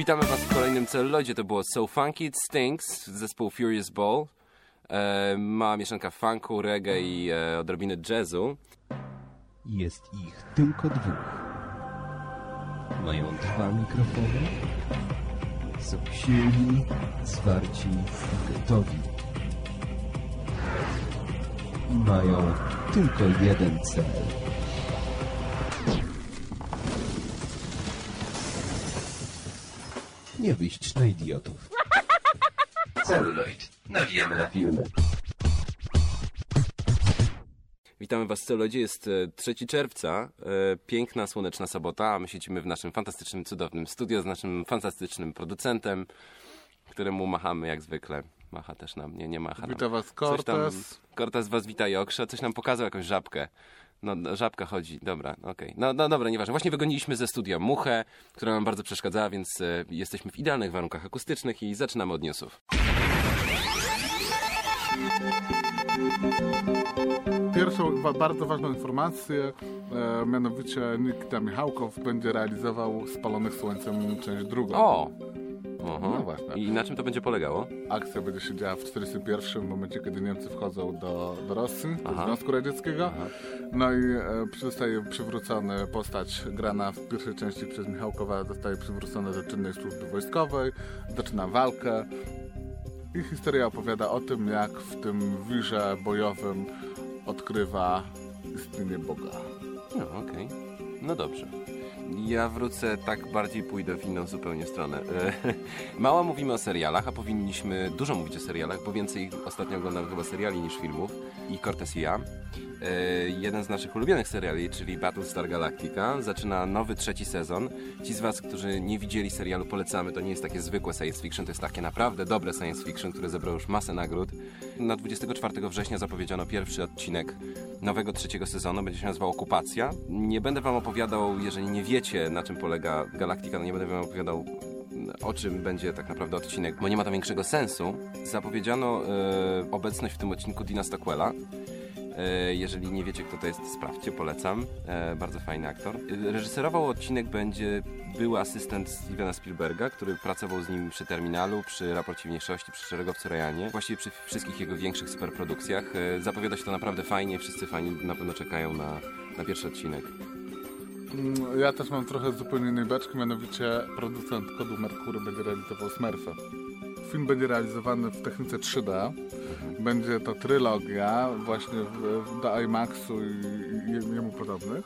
Witamy Was w kolejnym celuloidzie. To było So Funky It Stinks, zespół Furious Ball. E, mała mieszanka funku, reggae i e, odrobiny jazzu. Jest ich tylko dwóch. Mają dwa mikrofony. Są silni, zwarci, gotowi. I mają tylko jeden cel. Nie wyjść na idiotów. Celuloid. Nawijamy na filmy. Witamy Was w celuloidzie. Jest e, 3 czerwca, e, piękna, słoneczna sobota, a my siedzimy w naszym fantastycznym, cudownym studio z naszym fantastycznym producentem, któremu machamy jak zwykle. Macha też nam, nie, nie macha. Witam was, Cortez. Cortez was wita i okrze. Coś nam pokazał, jakąś żabkę. No, no, żabka chodzi, dobra, okej. No, no dobra, nieważne. Właśnie wygoniliśmy ze studia muchę, która nam bardzo przeszkadzała, więc e, jesteśmy w idealnych warunkach akustycznych i zaczynamy od newsów. Pierwszą wa- bardzo ważną informację, e, mianowicie Nikita Michałkow będzie realizował Spalonych Słońcem część drugą. O! Aha. No właśnie. I na czym to będzie polegało? Akcja będzie się działa w 1941 w momencie, kiedy Niemcy wchodzą do, do Rosji, do Aha. Związku Radzieckiego. No i e, zostaje przywrócony postać grana w pierwszej części przez Michałkowa, zostaje przywrócona do czynnej służby wojskowej, zaczyna walkę. I historia opowiada o tym, jak w tym wirze bojowym odkrywa istnienie Boga. No, okej. No dobrze. Ja wrócę, tak bardziej pójdę w inną zupełnie stronę. E, Mało mówimy o serialach, a powinniśmy dużo mówić o serialach, bo więcej ostatnio oglądam chyba seriali niż filmów. I Cortez i ja. E, Jeden z naszych ulubionych seriali, czyli Battlestar Galactica, zaczyna nowy trzeci sezon. Ci z Was, którzy nie widzieli serialu, polecamy. To nie jest takie zwykłe science fiction, to jest takie naprawdę dobre science fiction, które zebrało już masę nagród. Na 24 września zapowiedziano pierwszy odcinek nowego trzeciego sezonu. Będzie się nazywał Okupacja. Nie będę Wam opowiadał, jeżeli nie wiecie, na czym polega Galactica, no nie będę Wam opowiadał o czym będzie tak naprawdę odcinek, bo nie ma to większego sensu. Zapowiedziano e, obecność w tym odcinku Dina Stockwella. E, Jeżeli nie wiecie, kto to jest, sprawdźcie, polecam. E, bardzo fajny aktor. Reżyserował odcinek będzie były asystent Stevena Spielberga, który pracował z nim przy Terminalu, przy Raporcie Mniejszości, przy Szeregowcu Ryanie. Właściwie przy wszystkich jego większych superprodukcjach. E, Zapowiada się to naprawdę fajnie, wszyscy fani na pewno czekają na, na pierwszy odcinek. Mm, Ja też mam trochę zupełnie innej beczki, mianowicie producent kodu Merkury będzie realizował Smurfy. Film będzie realizowany w technice 3D. Będzie to trylogia właśnie do IMAX-u i, jemu podobnych.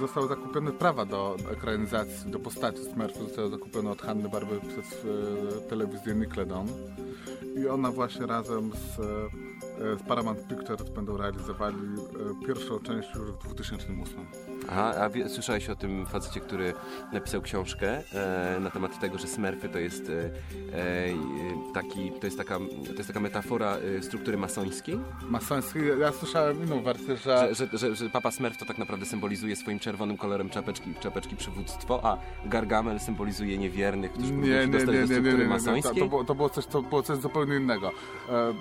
Zostały zakupione prawa do ekranizacji, do postaci Smurfy. Zostały zakupione od Hanny Barber przez e, telewizję Nickelodeon. I ona właśnie razem z, e, z Paramount Pictures będą realizowali e, pierwszą część już w 2008. Aha, a wie, słyszałeś o tym facecie, który napisał książkę e, na temat tego, że Smurfy to jest e, e, taki, to jest taka, to jest taka metafora e, struktury masońskiej? Masoński, ja, słyszałem inną wersję, Że, że, że, że, że Papa Smurf to tak naprawdę symbolizuje swoim czerwonym kolorem czapeczki, czapeczki przywództwo, a Gargamel symbolizuje niewiernych, którzy Nie, nie, nie, dostać nie, do nie, struktury nie, nie. To, masońskiej. to, było, to, było coś, to było coś zupełnie innego. E,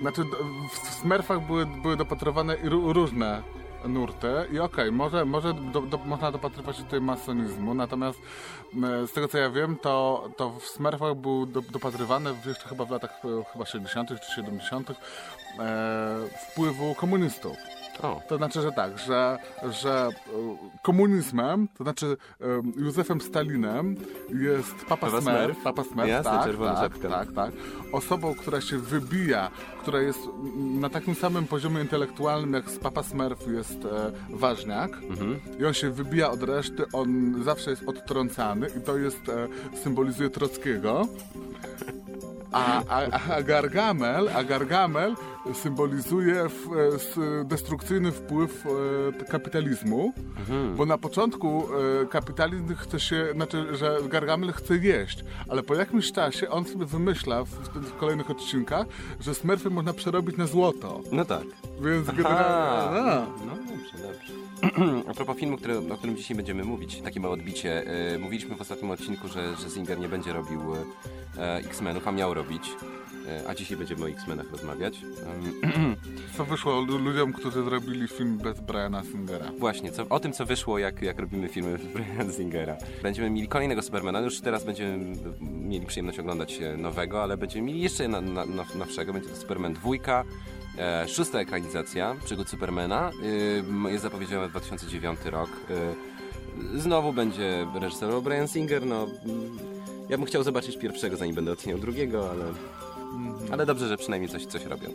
znaczy, w Smurfach były, były dopatrywane różne nurty i okej, może, może do, do, można dopatrywać się tutaj masonizmu, natomiast e, z tego co ja wiem, to, to w Smurfach był do, dopatrywany jeszcze chyba w latach e, chyba 60 czy 70 e, wpływu komunistów. O, To znaczy, że tak, że, że e, komunizmem, to znaczy e, Józefem Stalinem jest Papa Papa Smurf, Smurf. Papa Smurf, Jasne, tak, czerwona tak, czapka. tak, tak. Osobą, która się wybija, która jest na takim samym poziomie intelektualnym jak z Papa Smurf jest e, Ważniak Mhm. i on się wybija od reszty, on zawsze jest odtrącany i to jest, e, symbolizuje Trockiego. A, a, a Gargamel, a Gargamel symbolizuje e, destrukcyjny wpływ e, kapitalizmu, bo na początku e, kapitalizm chce się, znaczy, że Gargamel chce jeść, ale po jakimś czasie on sobie wymyśla w, w kolejnych odcinkach, że smurfy można przerobić na złoto. no tak. Więc Aha. generalnie... No dobrze, dobrze. A propos filmu, który, o którym dzisiaj będziemy mówić, takie małe odbicie. Mówiliśmy w ostatnim odcinku, że, że Singer nie będzie robił X-Menów, a miał robić. E, a dzisiaj będziemy o X-Menach rozmawiać. Co wyszło lu- ludziom, którzy zrobili film bez Briana Singera? Właśnie, co, o tym, co wyszło, jak, jak robimy filmy Brian Singera. Będziemy mieli kolejnego Supermana. Już teraz będziemy mieli przyjemność oglądać nowego, ale będziemy mieli jeszcze na, na, na, nowszego. Będzie to Superman 2. E, szósta ekranizacja przygód Supermana. E, jest zapowiedziana na 2009 rok. E, znowu będzie reżyserował Brian Singer. No, mm, ja bym chciał zobaczyć pierwszego, zanim będę oceniał drugiego, ale, ale dobrze, że przynajmniej coś, coś robią.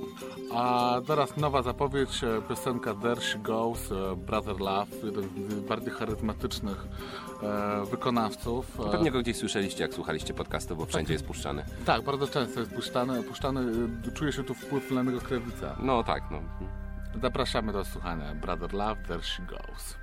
A teraz nowa zapowiedź, e, piosenka There She Goes, e, Brother Love, jeden z bardziej charyzmatycznych e, wykonawców. E, Pewnie go gdzieś słyszeliście, jak słuchaliście podcastu, bo wszędzie jest puszczany. Tak, bardzo często jest puszczany, puszczany e, czuje się tu wpływ Lennego Krawica. No tak, no. Zapraszamy do słuchania Brother Love, There She Goes.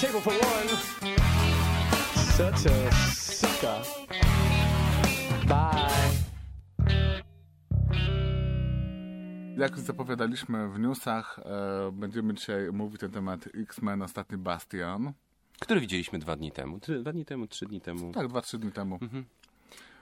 Table for one. Such a sucker. Bye. Jak już zapowiadaliśmy w newsach, e, będziemy dzisiaj mówić na temat X-Men Ostatni Bastion. Który widzieliśmy dwa dni temu. Trzy, dwa dni temu, trzy dni temu. Tak, dwa, trzy dni temu.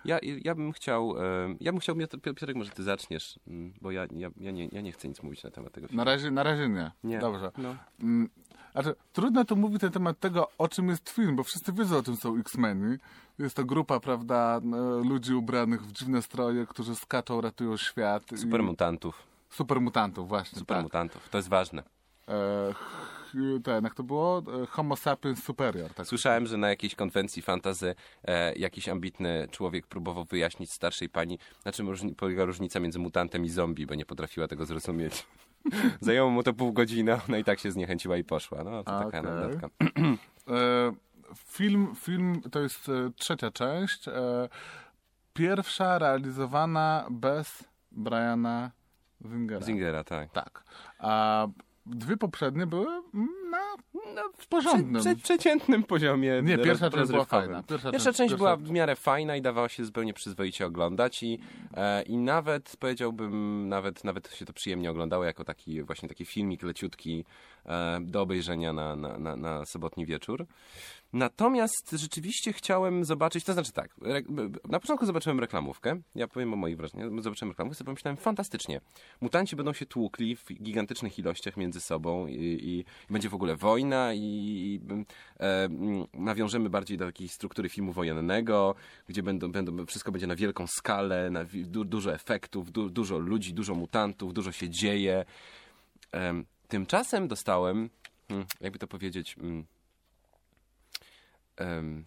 Ja, ja bym chciał, e, ja bym chciał, Piotr- Piotrek, może ty zaczniesz, mm, bo ja, ja, ja, nie, ja nie chcę nic mówić na temat tego filmu. Na razie, na razie nie. Nie. Dobrze. No. Mm, Znaczy, trudno tu mówić na temat tego, o czym jest film, bo wszyscy wiedzą, o czym są X-Meni. Jest to grupa, prawda, e, ludzi ubranych w dziwne stroje, którzy skaczą, ratują świat. i- Supermutantów. Supermutantów, właśnie. Supermutantów, to jest ważne. Tak. E, ten, jak to było? E, Homo sapiens superior. Tak. Słyszałem, że na jakiejś konwencji fantazy e, jakiś ambitny człowiek próbował wyjaśnić starszej pani, na czym różni, polega różnica między mutantem i zombie, bo nie potrafiła tego zrozumieć. Zajęło mu to pół godziny, no i tak się zniechęciła i poszła. No, to taka Okej. anegdotka. E, film, film to jest e, trzecia część. E, pierwsza realizowana bez Briana Zingera. Zingera, tak. Tak. A dwie poprzednie były na No, w porządnym. Prze, prze, przeciętnym poziomie. Nie, pierwsza roz- część była fajna. Pierwsza Pierwsza, część- część pierwsza- była w miarę fajna i dawała się zupełnie przyzwoicie oglądać i, e, i nawet powiedziałbym, nawet, nawet się to przyjemnie oglądało jako taki właśnie taki filmik leciutki e, do obejrzenia na, na, na, na sobotni wieczór. Natomiast rzeczywiście chciałem zobaczyć, to znaczy tak, re, na początku zobaczyłem reklamówkę, ja powiem o moich wrażeniach, zobaczyłem reklamówkę, sobie pomyślałem, fantastycznie, mutanci będą się tłukli w gigantycznych ilościach między sobą i, i, i będzie w ogóle wojna i, i e, mm, nawiążemy bardziej do takiej struktury filmu wojennego, gdzie będą, będą, wszystko będzie na wielką skalę, na, du, dużo efektów, du, dużo ludzi, dużo mutantów, dużo się dzieje. Em, tymczasem dostałem, hmm, jakby to powiedzieć, mm, em,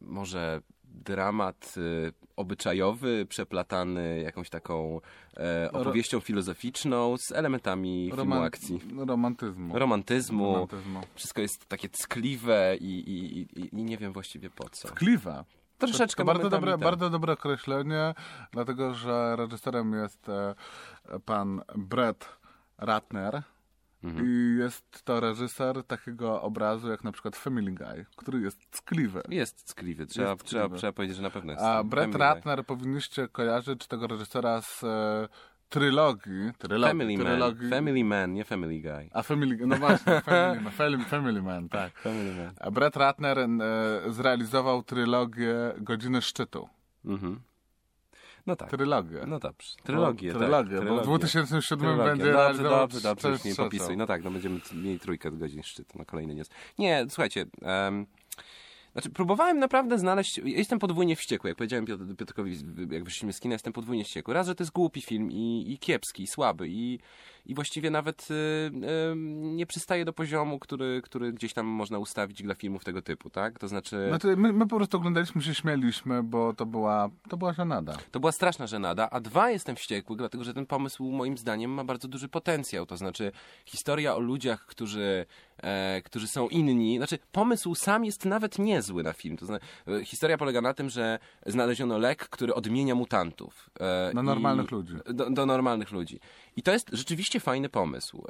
może dramat y, obyczajowy, przeplatany jakąś taką e, opowieścią filozoficzną z elementami filmu Roman- akcji. Romantyzmu. Romantyzmu. Romantyzmu. Wszystko jest takie ckliwe i, i, i, i nie wiem właściwie po co. Kliwa. Troszeczkę To bardzo dobre, tak. bardzo dobre określenie, dlatego że reżyserem jest e, pan Brett Ratner. Mhm. I jest to reżyser takiego obrazu jak na przykład Family Guy, który jest ckliwy. Jest ckliwy, trzeba, Jest trzeba, ckliwy. trzeba powiedzieć, że na pewno jest. A Brett Family Ratner powinniście kojarzyć tego reżysera z e, trylogii. Guy. trylogii Family Man. Family Man, nie Family Guy. A Family, no właśnie, Family, Man, family, family Man, tak. Family Man. A Brett Ratner e, zrealizował trylogię Godziny Szczytu. Mhm. No tak. Trylogię. No dobrze. Trylogię, Bo- tak. trylogię, bo w 2007 Trylogię. będzie Dobrze, dobrze, dobrze, już część nie popisuj. No tak, no będziemy mieli trójkę godzin szczytu, no kolejny news. Nie, słuchajcie, em, Znaczy, próbowałem naprawdę znaleźć. Jestem podwójnie wściekły. Jak powiedziałem Piotr- Piotrkowi, jak wyszliśmy z kina, jestem podwójnie wściekły. Raz, że to jest głupi film i, i kiepski, i słaby, i, i właściwie nawet y, y, nie przystaje do poziomu, który, który gdzieś tam można ustawić dla filmów tego typu, tak? To znaczy. Znaczy, my, my po prostu oglądaliśmy się, śmieliśmy, bo to była, to była żenada. To była straszna żenada, a dwa jestem wściekły, dlatego że ten pomysł moim zdaniem ma bardzo duży potencjał. To znaczy historia o ludziach, którzy, e, którzy są inni. Znaczy pomysł sam jest nawet niezły na film. To znaczy, e, historia polega na tym, że znaleziono lek, który odmienia mutantów. E, i- normalnych ludzi. Do, do normalnych ludzi. I to jest rzeczywiście fajny pomysł.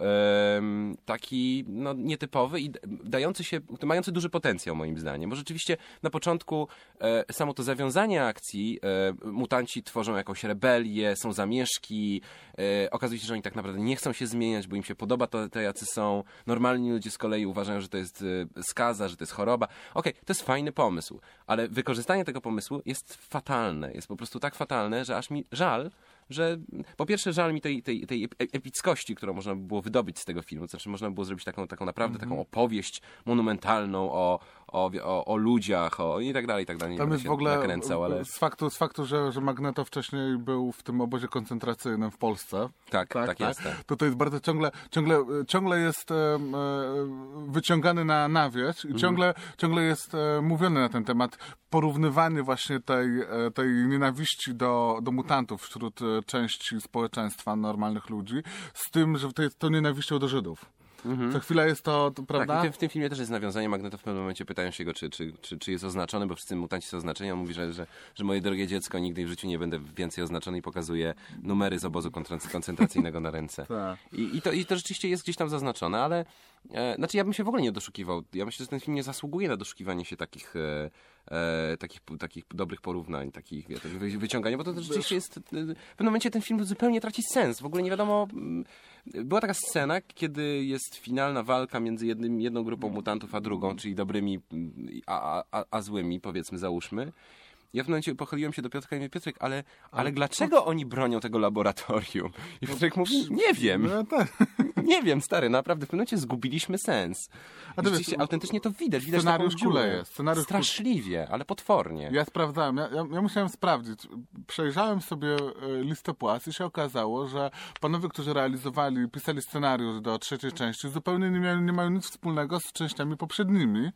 Em, taki no, nietypowy i dający się, mający duży potencjał moim zdaniem. Bo rzeczywiście na początku e, samo to zawiązanie akcji, e, mutanci tworzą jakąś rebelię, są zamieszki, e, okazuje się, że oni tak naprawdę nie chcą się zmieniać, bo im się podoba to, to jacy są. Normalni ludzie z kolei uważają, że to jest e, skaza, że to jest choroba. Okej, to jest fajny pomysł, ale wykorzystanie tego pomysłu jest fatalne. Jest po prostu tak fatalne, że aż mi żal, że po pierwsze żal mi tej, tej, tej ep- epickości, którą można by było wydobyć z tego filmu. To znaczy można by było zrobić taką, taką naprawdę taką opowieść monumentalną o, o, o, o ludziach o, i tak dalej, i tak dalej. Nie Tam jest się w ogóle nakręcał, ale z faktu, z faktu że, że Magneto wcześniej był w tym obozie koncentracyjnym w Polsce. tak, tak, jest. Tak. To to jest bardzo ciągle, ciągle, ciągle jest e, wyciągany na, na wierzch Mhm. i ciągle, ciągle jest e, mówiony na ten temat. Porównywanie właśnie tej, e, tej nienawiści do, do mutantów wśród e, części społeczeństwa normalnych ludzi z tym, że to jest to nienawiścią do Żydów. Co chwila jest to, to Tak, prawda? i w tym, w tym filmie też jest nawiązanie. Magneto w pewnym momencie pytają się go, czy, czy, czy, czy jest oznaczony, bo wszyscy mutanci są oznaczeni. On mówi, że, że, że moje drogie dziecko, nigdy w życiu nie będę więcej oznaczony i pokazuje numery z obozu koncentracyjnego na ręce. Tak. I, i, to, I to rzeczywiście jest gdzieś tam zaznaczone, ale e, znaczy ja bym się w ogóle nie doszukiwał. Ja myślę, że ten film nie zasługuje na doszukiwanie się takich, e, e, takich, takich dobrych porównań, takich wie, tak wy, wyciągania, bo to rzeczywiście jest. W pewnym momencie ten film zupełnie traci sens. W ogóle nie wiadomo. Była taka scena, kiedy jest finalna walka między jednym, jedną grupą mutantów a drugą, czyli dobrymi a, a, a złymi, powiedzmy, załóżmy. Ja w pewnym momencie pochyliłem się do Piotrka i mówię, Piotrek, ale, ale dlaczego oni bronią tego laboratorium? I Piotrek mówi, nie wiem. No, tak. Nie wiem, stary, naprawdę w pewnym momencie zgubiliśmy sens. A to wiesz, autentycznie to widać, widać scenariusz kuleje, scenariusz Straszliwie, ale potwornie. Ja sprawdzałem, ja, ja, ja musiałem sprawdzić. Przejrzałem sobie e, listę płac i się okazało, że panowie, którzy realizowali, pisali scenariusz do trzeciej części, zupełnie nie, miają, nie mają nic wspólnego z częściami poprzednimi,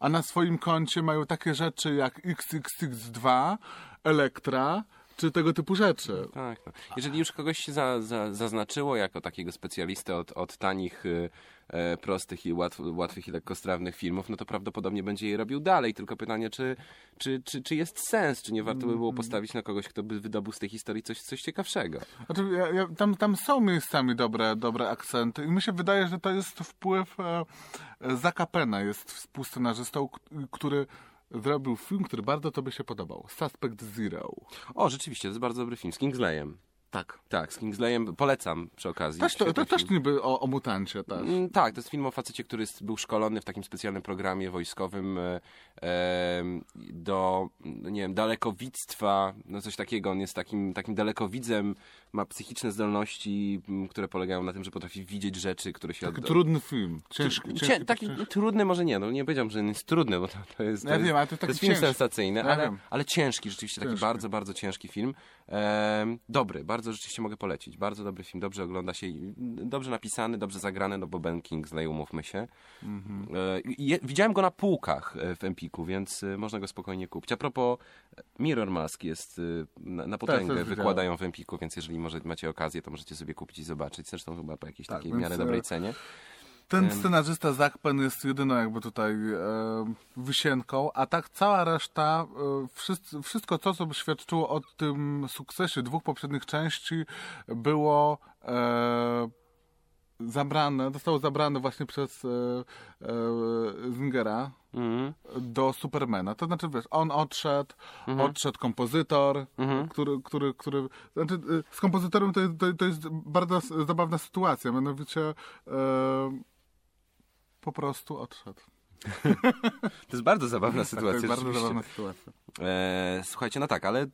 a na swoim koncie mają takie rzeczy jak XXX2, Elektra, czy tego typu rzeczy. Tak, no. Jeżeli już kogoś się za, za, zaznaczyło jako takiego specjalistę od, od tanich, y, e, prostych i łatw, łatwych i lekkostrawnych filmów, no to prawdopodobnie będzie je robił dalej. Tylko pytanie, czy, czy, czy, czy jest sens, czy nie warto by było postawić na kogoś, kto by wydobył z tej historii coś, coś ciekawszego. Znaczy, ja, ja, tam, tam są miejscami dobre, dobre akcenty i mi się wydaje, że to jest wpływ e, e, Zaka Pena, jest współscenarzystą, który zrobił film, który bardzo tobie się podobał. Suspect Zero. O, rzeczywiście, to jest bardzo dobry film, z Kingsleyem. Tak. Tak, z Kingsleyem polecam przy okazji. Też, to, to też niby o, o mutancie też. Mm, Tak, to jest film o facecie, który był szkolony w takim specjalnym programie wojskowym e, em, do, no nie wiem, dalekowictwa, no coś takiego. On jest takim, takim dalekowidzem, ma psychiczne zdolności, które polegają na tym, że potrafi widzieć rzeczy, które się... Taki od- trudny film. Ciężki. Cię, ciężki, taki ciężki. trudny może nie, no nie powiedziałbym, że jest trudny, bo to, to jest, to Ja jest, wiem, ale to to jest film ciężki. sensacyjny, Ja ale, ale ciężki, rzeczywiście taki Ciężki. bardzo, bardzo ciężki film. Em, dobry, bardzo rzeczywiście mogę polecić. Bardzo dobry film, dobrze ogląda się, dobrze napisany, dobrze zagrany, no bo Ben Kingsley, umówmy się. Mhm. E, je, widziałem go na półkach e, w Empiku, więc e, można go spokojnie kupić. A propos, Mirror Mask jest na, na potęgę, widziałem. wykładają w Empiku, więc jeżeli może, macie okazję, to możecie sobie kupić i zobaczyć. Zresztą chyba po jakiejś Tak, takiej w miarę dobrej cenie. Ten scenarzysta Zach Penn jest jedyną jakby tutaj e, wisienką, a tak cała reszta, e, wszyscy, wszystko to, co by świadczyło o tym sukcesie dwóch poprzednich części, było e, zabrane, zostało zabrane właśnie przez e, e, Zingera Mhm. do Supermana. To znaczy, wiesz, on odszedł, odszedł kompozytor, który, który, który... Znaczy, y, z kompozytorem to jest, to, to jest bardzo zabawna sytuacja, mianowicie e, po prostu odszedł. To jest bardzo zabawna Tak, to sytuacja. jest bardzo zabawna sytuacja. E, słuchajcie, no tak, ale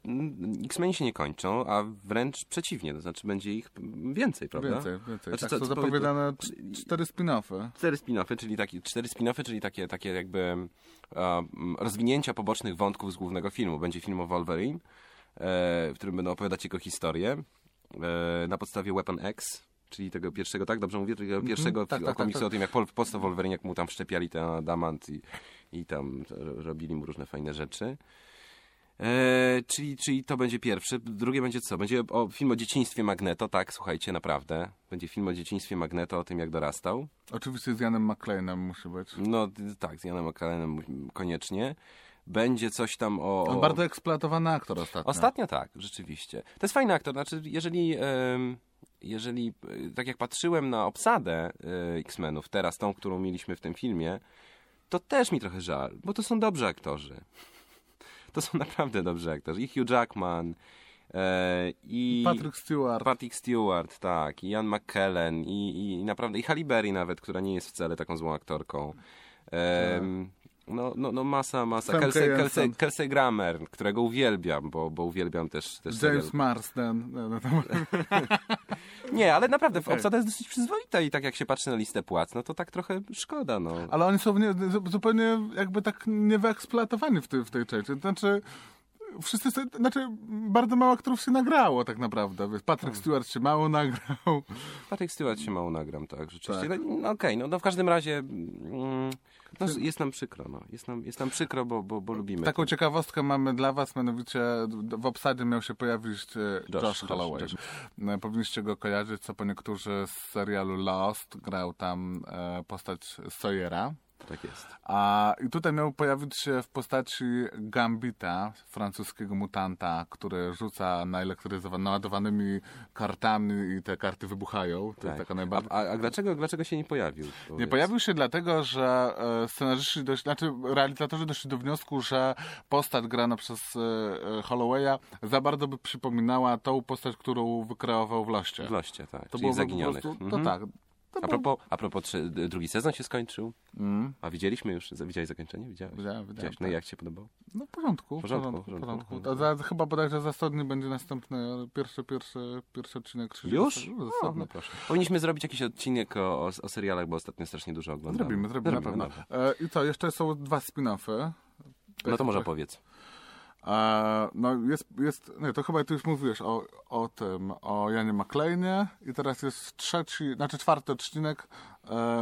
X-Meni się nie kończą, a wręcz przeciwnie, to znaczy będzie ich więcej, prawda? Więcej, więcej. Znaczy, tak co- są powie- zapowiadane cz- cztery spin-offy. Cztery spin-offy, czyli takie, cztery spin-offy, czyli takie, takie jakby rozwinięcia pobocznych wątków z głównego filmu. Będzie film o Wolverine, e, w którym będą opowiadać jego historię e, na podstawie Weapon X, czyli tego pierwszego, tak dobrze mówię, tego pierwszego tak, fi- tak, komiksu tak, tak. o tym, jak Polsce Wolverine, jak mu tam wszczepiali ten adamant i, i tam ro- robili mu różne fajne rzeczy. E, czyli, czyli to będzie pierwszy. Drugie będzie co? Będzie o, film o dzieciństwie Magneto, tak, słuchajcie, naprawdę. Będzie film o dzieciństwie Magneto, o tym jak dorastał. Oczywiście z Janem McClane'em musi być. No tak, z Janem McCallenem mu- koniecznie. Będzie coś tam o... On bardzo eksploatowany aktor ostatnio. Ostatnio tak, rzeczywiście. To jest fajny aktor, znaczy jeżeli... jeżeli, e, tak jak patrzyłem na obsadę e, X-Menów, teraz tą, którą mieliśmy w tym filmie, to też mi trochę żal, bo to są dobrzy aktorzy. To są naprawdę dobrzy aktorzy. I Hugh Jackman, e, i... Patrick Stewart. Patrick Stewart, tak, i Ian McKellen, i, i, i naprawdę, i Halle Berry nawet, która nie jest wcale taką złą aktorką. Em, no, no, no masa, masa. Kelsey, Kelsey. Kelsey Grammer, którego uwielbiam, bo, bo uwielbiam też, też James serial. Marsden. No, no, tam- Nie, ale naprawdę, obsada jest dosyć przyzwoita i tak jak się patrzy na listę płac, no to tak trochę szkoda, no. Ale oni są nie, zu- zupełnie jakby tak niewyeksploatowani w, tej w tej części. Znaczy, wszyscy, znaczy, bardzo mało aktorów się nagrało tak naprawdę. Patrick Stewart się mało nagrał. Patrick Stewart się mało nagram, tak, rzeczywiście. Tak. No, no okej, no, no w każdym razie mm, no, jest nam przykro, no. Jest nam, jest nam przykro, bo, bo, bo lubimy. Taką to. ciekawostkę mamy dla was, mianowicie w obsadzie miał się pojawić e, Josh, Josh, Josh, Holloway. Josh. E, Powinniście go kojarzyć, co po niektórzy z serialu Lost grał tam e, postać Sawyera. Tak jest. A i tutaj miał pojawić się w postaci Gambita, francuskiego mutanta, który rzuca naładowanymi kartami i te karty wybuchają. To Tak. jest taka A, najbardziej... a, a dlaczego, dlaczego się nie pojawił? Nie Powiedz. pojawił się dlatego, że scenarzyści, dość, znaczy realizatorzy doszli do wniosku, że postać grana przez e, e, Hollowaya za bardzo by przypominała tą postać, którą wykreował w Loście. W Loście, tak. To po zaginionych. prostu, Mhm. To tak. To A propos, a propos trzy, drugi sezon się skończył. Mm, A widzieliśmy już, widziałeś zakończenie? Widziałeś? Widziałem, widziałem? No i tak. jak ci się podobało? no w porządku, w porządku, porządku, w w porządku. porządku. A za, chyba bodajże za 100 dni będzie następny, pierwszy, pierwszy, pierwszy odcinek. 30. Już? No, no proszę. Powinniśmy zrobić jakiś odcinek o, o, o serialach, bo ostatnio strasznie dużo oglądamy. Zrobimy, zrobimy. Pewno. No. E, I co, jeszcze są dwa spin-offy. No to może powiedz. E, no jest, jest, nie, to chyba ty już mówiłeś o, o tym, o Janie McLeanie i teraz jest trzeci, znaczy czwarty odcinek,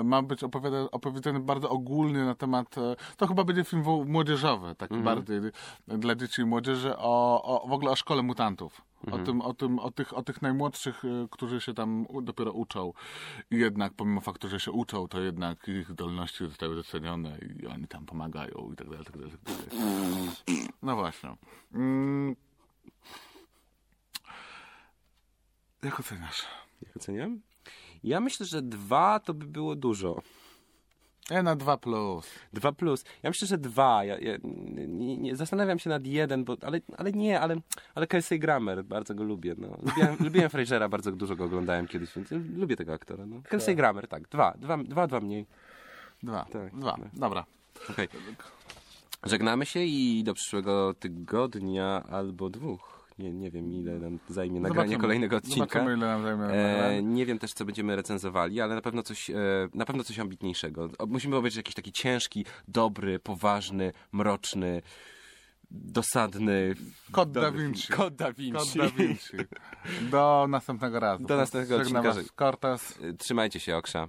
ma być opowiada, opowiedziany bardzo ogólnie na temat, e, to chyba będzie film młodzieżowy, taki Mhm. bardziej dla dzieci i młodzieży, o, o, w ogóle o szkole mutantów. Mhm. O, tym, o, tym, o, tych, o tych najmłodszych, e, którzy się tam dopiero uczą. I jednak, pomimo faktu, że się uczą, to jednak ich zdolności zostały docenione i oni tam pomagają i tak dalej, tak dalej, tak dalej. No właśnie. Mm. Jak oceniasz? Jak oceniam? Ja myślę, że dwa to by było dużo. Ja na 2 plus. Dwa plus. Ja myślę, że dwa. Ja, ja nie, nie, zastanawiam się nad jeden, bo, ale, ale nie, ale, ale Kelsey Grammer, bardzo go lubię. No. Lubiłem, lubiłem Frasera, bardzo dużo go oglądałem kiedyś, więc lubię tego aktora. No. Kelsey Grammer, tak. Dwa, dwa, dwa, dwa mniej. Dwa. Tak, Dwa. tak. Dobra. Okej. Żegnamy się i do przyszłego tygodnia albo dwóch. Nie, nie wiem, ile nam zajmie nagranie Zobaczymy. kolejnego odcinka. Zobaczymy, ile nam zajmie E, nie wiem też, co będziemy recenzowali, ale na pewno coś, e, na pewno coś ambitniejszego. Musimy obejrzeć jakiś taki ciężki, dobry, poważny, mroczny, dosadny... Kod Da Vinci. Kod Da Vinci. Kod Da Vinci. Do następnego razu. Do następnego odcinka. Cortez. Trzymajcie się, Oksza.